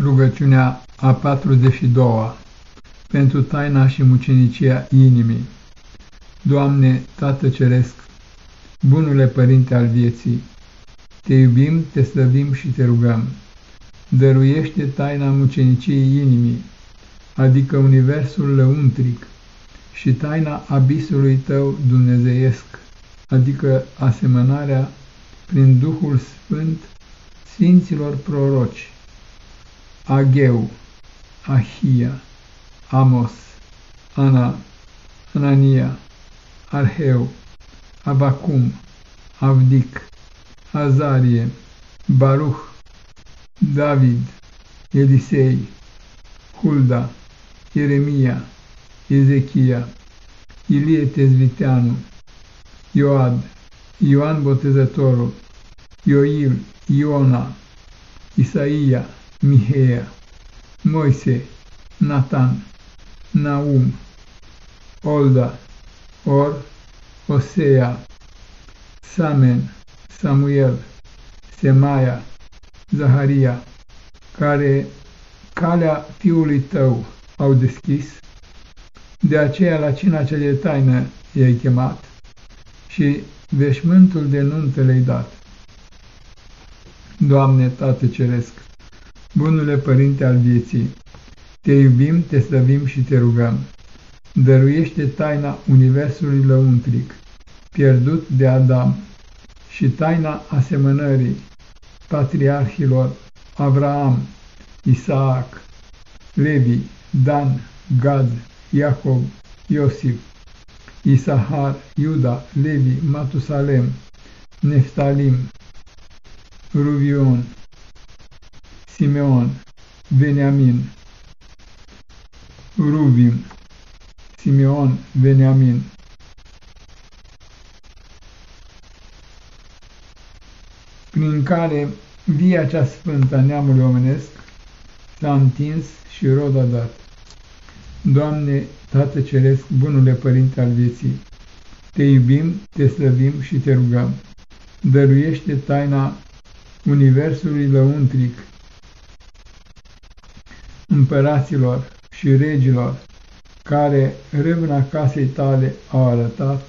Rugăciunea a 42-a pentru taina și mucenicia inimii. Doamne, Tată Ceresc, bunule Părinte al vieții, te iubim, te slăvim și te rugăm. Dăruiește taina muceniciei inimii, adică universul lăuntric, și taina abisului tău dumnezeiesc, adică asemănarea prin Duhul Sfânt Sfinților proroci Ageu, Ahia, Amos, Ana, Anania, Arheu, Abacum, Avdic, Azarie, Baruch, David, Elisei, Hulda, Ieremia, Ezechia, Ilie Tezviteanu, Ioad, Ioan Botezătorul, Ioil, Iona, Isaia, Miheia, Moise, Natan, Naum, Olda, Or, Osea, Samen, Samuel, Semaia, Zaharia, care calea fiului tău au deschis, de aceea la cina cea de taină i-ai chemat și veșmântul de nuntă le-ai dat. Doamne, Tată Ceresc, Bunule Părinte al vieții, te iubim, te slăvim și te rugăm. Dăruiește taina Universului lăuntric, pierdut de Adam, și taina asemănării patriarhilor Avraam, Isaac, Levi, Dan, Gad, Iacob, Iosif, Isahar, Iuda, Levi, Matusalem, Neftalim, Ruvion, Simeon, Veniamin, Rubim, Simeon, Veniamin. prin care via cea sfântă a neamului omenesc s-a întins și rod a dat. Doamne, Tată Ceresc, bunule Părinte al vieții, te iubim, te slăvim și te rugăm. Dăruiește taina Universului lăuntric, împăraților și regilor, care râvna casei tale au arătat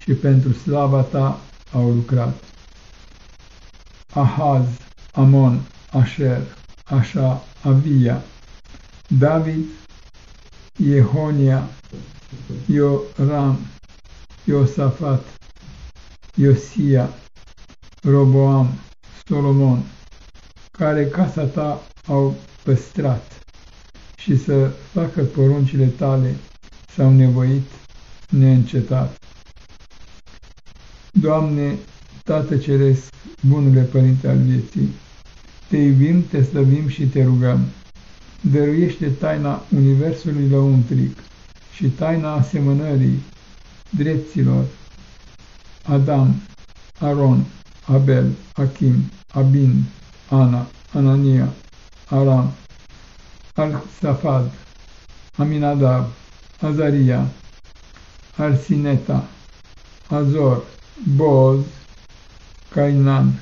și pentru slava ta au lucrat. Ahaz, Amon, Asher, Așa, Avia, David, Jehonia, Ioram, Iosafat, Iosia, Roboam, Solomon, care casa ta au păstrat și să facă poruncile tale s-au nevoit neîncetat. Doamne, Tată Ceresc, bunule Părinte al vieții, te iubim, te slăvim și te rugăm. Dăruiește taina Universului lăuntric și taina asemănării drepților Adam, Aron, Abel, Achim, Abin, Ana, Anania, Aram, Al-Safad, Aminadab, Azaria, Arsineta, Azor, Boz, Cainan,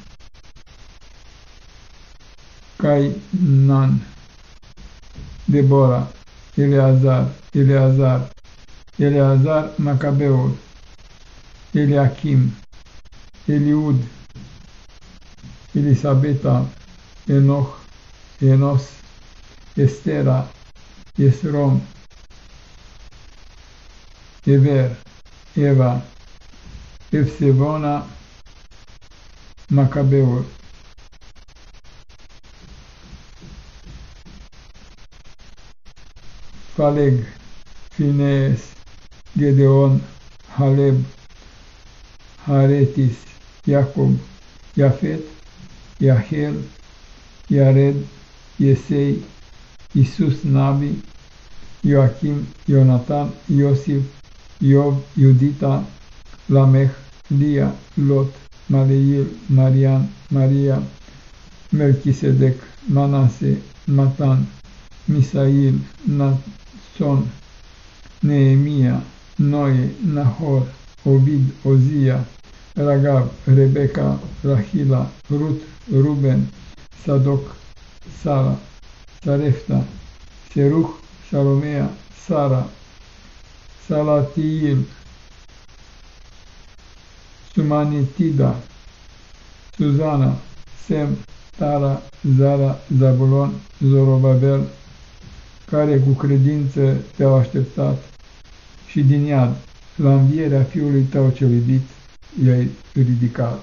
Cainan, Debora, Eleazar, Eleazar, Eleazar Macabeul, Eliachim, Eliud, Elisabeta, Enoch, Enos, Estera, Esrom, Ever, Eva, Efsevona, Macabeul. Faleg, Finees, Gedeon, Haleb, Haretis, Iacob, Iafet, Iahel, Iared, Iesei, Isus Nabi, Ioachim, Ionatan, Iosif, Iov, Iudita, Lamech, Lia, Lot, Maleil, Marian, Maria, Melchisedec, Manase, Matan, Misail, Nason, Neemia, Noe, Nahor, Obid, Ozia, Ragab, Rebecca, Rahila, Rut, Ruben, Sadoc, Sara, Sarefta, Seruh, Salomea, Sara, Salatiil, Sumanitida, Suzana, Sem, Tara, Zara, Zabulon, Zorobabel, care cu credință te-au așteptat și din iad, la învierea Fiului tău cel iubit, i-ai ridicat.